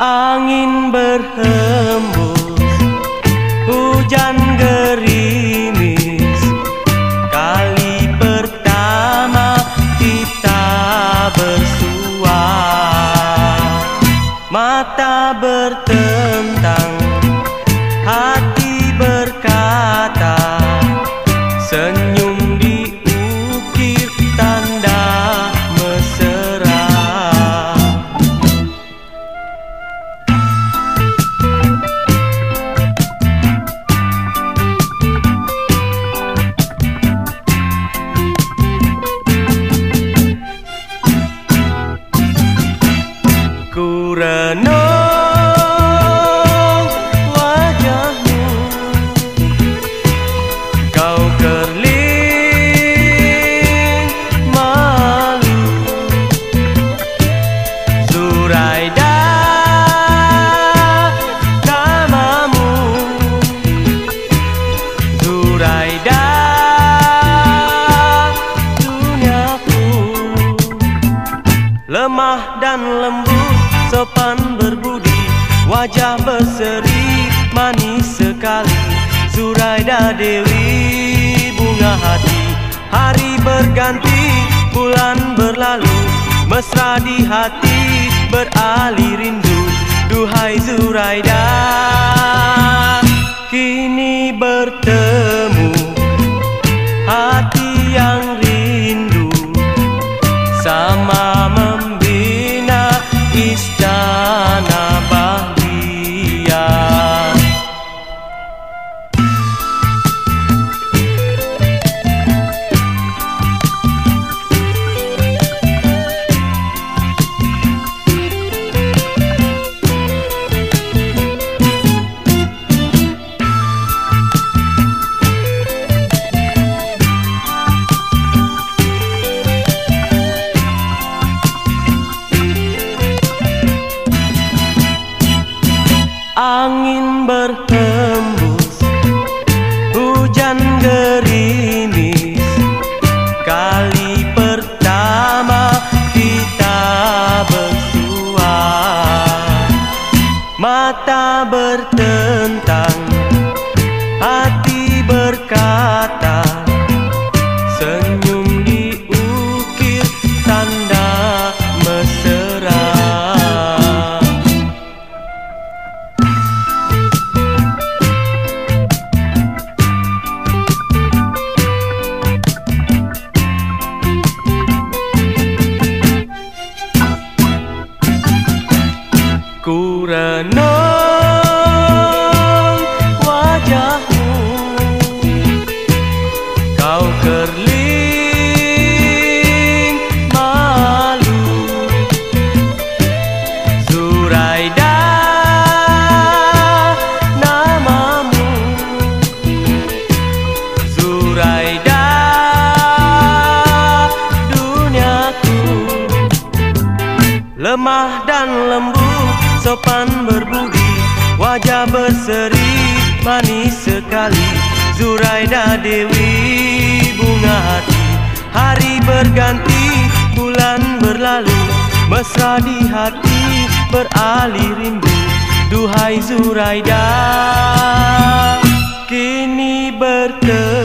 angin berhembus. Rano wajahmu. Kau kerling malu. Zuraida namamu Zuraida duniaku lemah dan lembut sopan berbudi Wajah berseri manis sekali. Zuraida Dewi bunga hati Hari berganti bulan berlalu. Mesra di hati beralih rindu. Duhai Zuraida. Angin berhembus Hujan gerimis. Kali pertama kita bersua. Mata bertentang Ku renung wajahmu. Kau kerling malu. Zuraida namamu. Zuraida duniaku. Lemah dan lembut, sopan berbudi Wajah berseri, manis sekali. Zuraida Dewi, bunga hati Hari berganti, bulan berlalu. Mesra di hati, beralih rindu. Duhai Zuraida Kini bertemu